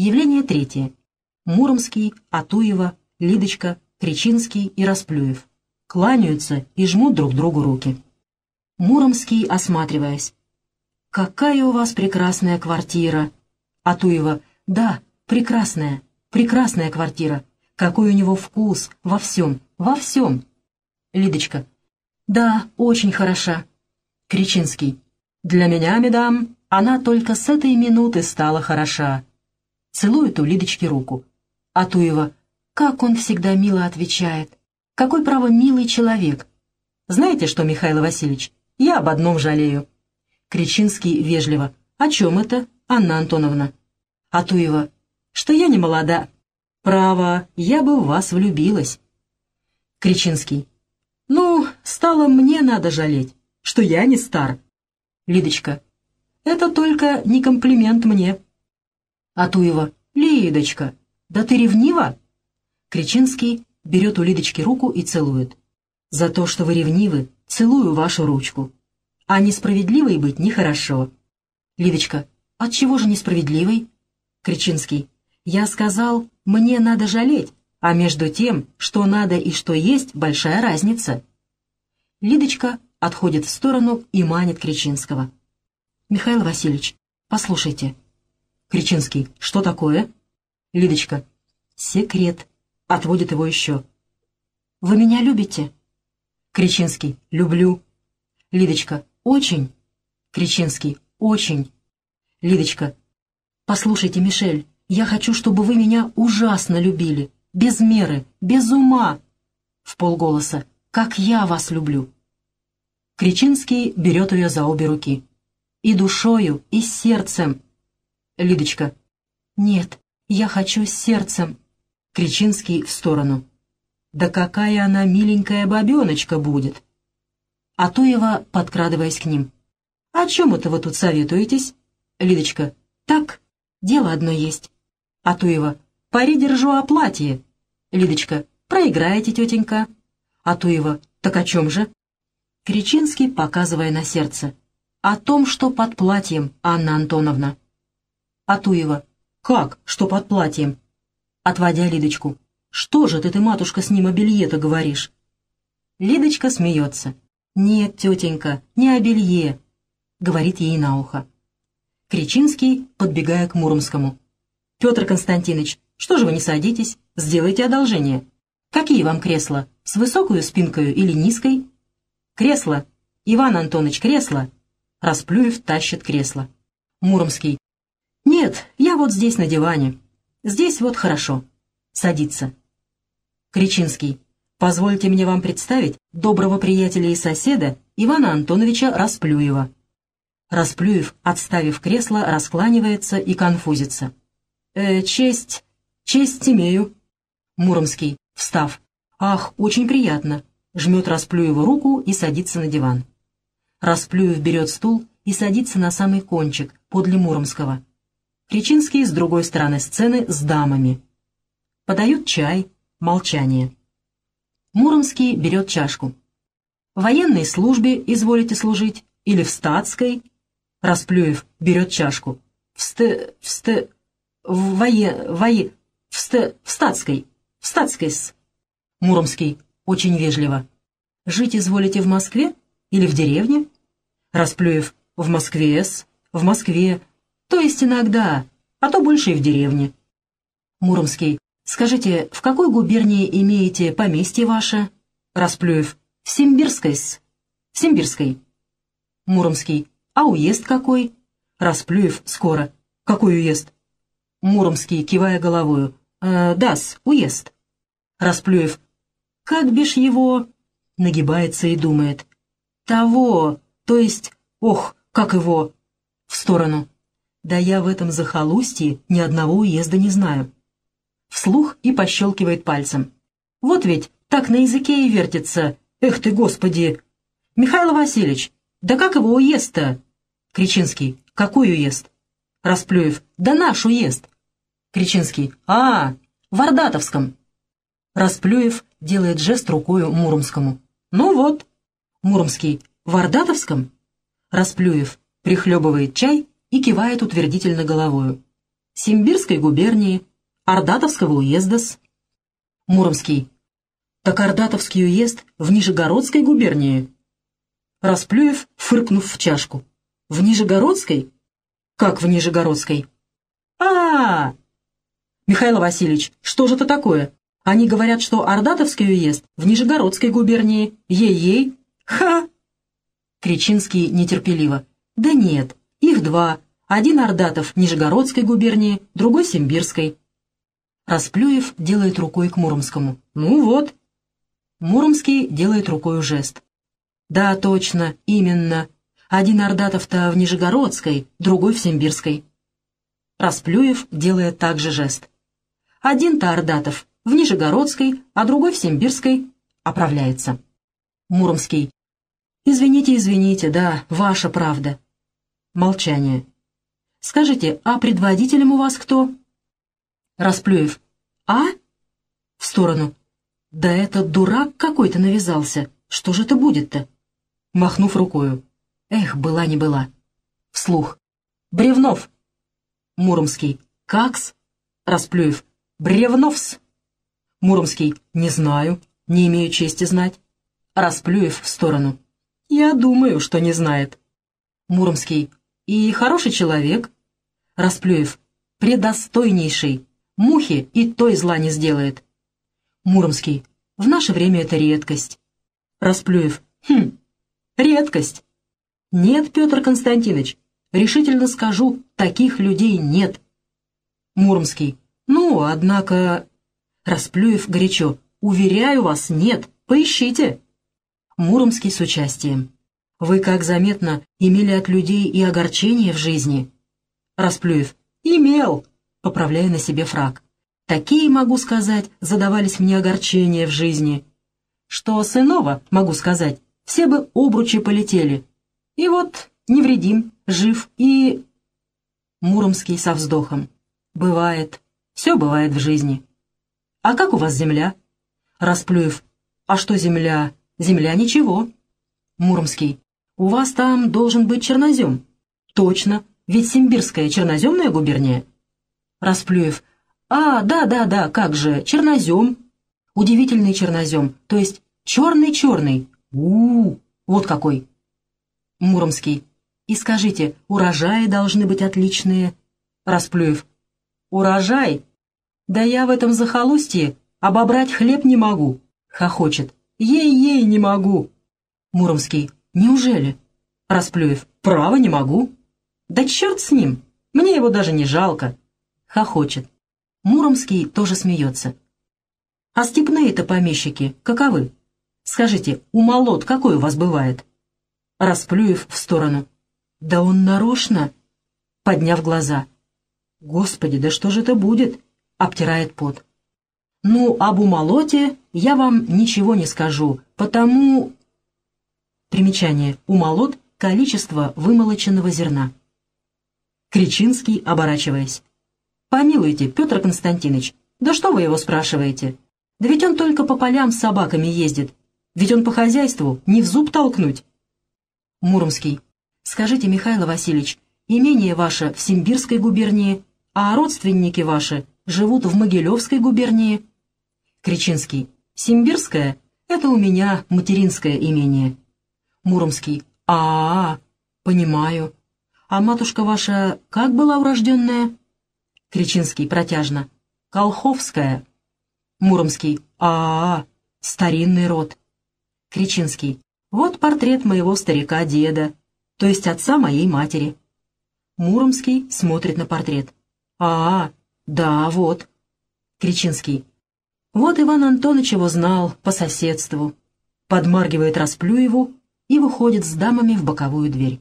Явление третье. Муромский, Атуева, Лидочка, Кричинский и Расплюев. Кланяются и жмут друг другу руки. Муромский, осматриваясь. «Какая у вас прекрасная квартира!» Атуева. «Да, прекрасная, прекрасная квартира. Какой у него вкус во всем, во всем!» Лидочка. «Да, очень хороша». Кричинский. «Для меня, медам, она только с этой минуты стала хороша». Целует у Лидочки руку. Атуева. «Как он всегда мило отвечает. Какой, право, милый человек. Знаете что, Михаил Васильевич, я об одном жалею». Кричинский вежливо. «О чем это, Анна Антоновна?» Атуева. «Что я не молода. Право, я бы в вас влюбилась». Кричинский. «Ну, стало мне надо жалеть, что я не стар». Лидочка. «Это только не комплимент мне». Атуева. «Лидочка, да ты ревнива?» Кричинский берет у Лидочки руку и целует. «За то, что вы ревнивы, целую вашу ручку. А несправедливой быть нехорошо». Лидочка. «Отчего же несправедливой?» Кричинский. «Я сказал, мне надо жалеть, а между тем, что надо и что есть, большая разница. Лидочка отходит в сторону и манит Кричинского. «Михаил Васильевич, послушайте». Кричинский, что такое? Лидочка, секрет. Отводит его еще. «Вы меня любите?» Кричинский, люблю. Лидочка, очень. Кричинский, очень. Лидочка, послушайте, Мишель, я хочу, чтобы вы меня ужасно любили без меры, без ума!» В полголоса «Как я вас люблю!» Кричинский берет ее за обе руки. «И душою, и сердцем!» Лидочка «Нет, я хочу с сердцем!» Кричинский в сторону. «Да какая она миленькая бабеночка будет!» Атуева, подкрадываясь к ним. «О чем это вы тут советуетесь?» Лидочка. «Так, дело одно есть». Атуева. «Пари держу о платье». Лидочка. «Проиграете, тетенька». Атуева. «Так о чем же?» Кричинский, показывая на сердце. «О том, что под платьем, Анна Антоновна». Атуева. «Как, что под платьем?» Отводя Лидочку. «Что же ты, ты, матушка, с ним о белье-то говоришь?» Лидочка смеется. «Нет, тетенька, не о белье», — говорит ей на ухо. Кричинский, подбегая к Муромскому. «Петр Константинович, что же вы не садитесь? Сделайте одолжение. Какие вам кресла? С высокую спинкой или низкой? Кресло. Иван Антонович, кресло. Расплюев тащит кресло. Муромский. Нет, я вот здесь на диване. Здесь вот хорошо. Садится. Кричинский. Позвольте мне вам представить доброго приятеля и соседа Ивана Антоновича Расплюева. Расплюев, отставив кресло, раскланивается и конфузится. «Э, честь, честь имею». Муромский, встав. «Ах, очень приятно». Жмет Расплюеву руку и садится на диван. Расплюев берет стул и садится на самый кончик, подле Муромского. Кричинский с другой стороны сцены с дамами. Подают чай, молчание. Муромский берет чашку. В военной службе изволите служить или в статской? Расплюев берет чашку. В ст... в ст в вое... вое... в, ст... в статской, в статской-с. Муромский, очень вежливо. Жить изволите в Москве или в деревне? Расплюев, в Москве-с, в Москве, то есть иногда, а то больше и в деревне. Муромский, скажите, в какой губернии имеете поместье ваше? Расплюев, в Симбирской-с, в Симбирской. Муромский, а уезд какой? Расплюев, скоро. Какой уезд? Муромский, кивая головою. «Э, «Да-с, уезд». Расплюев. «Как бишь его?» Нагибается и думает. «Того, то есть, ох, как его?» В сторону. «Да я в этом захолустье ни одного уезда не знаю». Вслух и пощелкивает пальцем. «Вот ведь так на языке и вертится. Эх ты, господи!» «Михаил Васильевич, да как его уезд-то?» Кричинский. «Какой уезд?» Расплюев. «Да наш уезд!» Кричинский. «А, в Ордатовском!» Расплюев делает жест рукою Муромскому. «Ну вот!» Муромский. «В Ордатовском?» Расплюев прихлебывает чай и кивает утвердительно головою. Симбирской губернии, Ордатовского уезда с... Муромский. Так Ордатовский уезд в Нижегородской губернии. Расплюев, фыркнув в чашку. В Нижегородской? Как в Нижегородской? а, -а, -а! Михаил Васильевич, что же это такое? Они говорят, что Ордатовский уезд в Нижегородской губернии. Ей-ей! Ха! Кричинский нетерпеливо. Да нет, их два. Один Ордатов Нижегородской губернии, другой Симбирской. Расплюев делает рукой к Муромскому. Ну вот. Муромский делает рукой жест. Да, точно, именно. Один Ордатов-то в Нижегородской, другой в Симбирской. Расплюев делает также жест. Один-то Ордатов в Нижегородской, а другой в Симбирской. Оправляется. Муромский. «Извините, извините, да, ваша правда». Молчание. «Скажите, а предводителем у вас кто?» Расплюев. «А?» В сторону. «Да этот дурак какой-то навязался. Что же это будет-то?» Махнув рукою. «Эх, была не была». Вслух. «Бревнов!» Муромский. «Какс?» Расплюев. «Бревновс!» Муромский. «Не знаю, не имею чести знать». Расплюев в сторону. «Я думаю, что не знает». Муромский. «И хороший человек?» Расплюев. «Предостойнейший. Мухи и той зла не сделает». Муромский. «В наше время это редкость». Расплюев. «Хм, редкость». «Нет, Петр Константинович, решительно скажу, таких людей нет». Муромский. «Ну, однако...» Расплюев горячо. «Уверяю вас, нет. Поищите». Муромский с участием. «Вы, как заметно, имели от людей и огорчение в жизни». Расплюев. «Имел», поправляя на себе фраг. «Такие, могу сказать, задавались мне огорчения в жизни. Что с иного, могу сказать, все бы обручи полетели. И вот невредим, жив и...» Муромский со вздохом. «Бывает. Все бывает в жизни. А как у вас земля?» Расплюев. «А что земля? Земля ничего». Муромский. «У вас там должен быть чернозем». «Точно. Ведь Симбирская черноземная губерния?» Расплюев. «А, да-да-да, как же, чернозем». «Удивительный чернозем, то есть черный-черный. у, -у, -у вот какой». Муромский. «И скажите, урожаи должны быть отличные?» Расплюев. «Урожай? Да я в этом захолустье обобрать хлеб не могу!» Хохочет. «Ей-ей не могу!» Муромский. «Неужели?» Расплюев. «Право не могу!» «Да черт с ним! Мне его даже не жалко!» Хохочет. Муромский тоже смеется. «А степные-то помещики каковы? Скажите, у молот какой у вас бывает?» Расплюев в сторону. «Да он нарочно!» Подняв глаза. «Господи, да что же это будет?» Обтирает пот. «Ну, об умолоте я вам ничего не скажу, потому...» Примечание. Умолот — количество вымолоченного зерна. Кричинский, оборачиваясь. «Помилуйте, Петр Константинович, да что вы его спрашиваете? Да ведь он только по полям с собаками ездит. Ведь он по хозяйству не в зуб толкнуть». Муромский. «Скажите, Михаил Васильевич, имение ваше в Симбирской губернии, а родственники ваши живут в Могилевской губернии?» Кричинский. «Симбирское — это у меня материнское имение». Муромский. а, -а, -а понимаю. А матушка ваша как была урожденная?» Кричинский протяжно. «Колховская». Муромский. а, -а, -а старинный род. Кричинский. «Вот портрет моего старика-деда, то есть отца моей матери». Муромский смотрит на портрет. а, да, вот». Кричинский. «Вот Иван Антонович его знал по соседству». Подмаргивает Расплюеву и выходит с дамами в боковую дверь.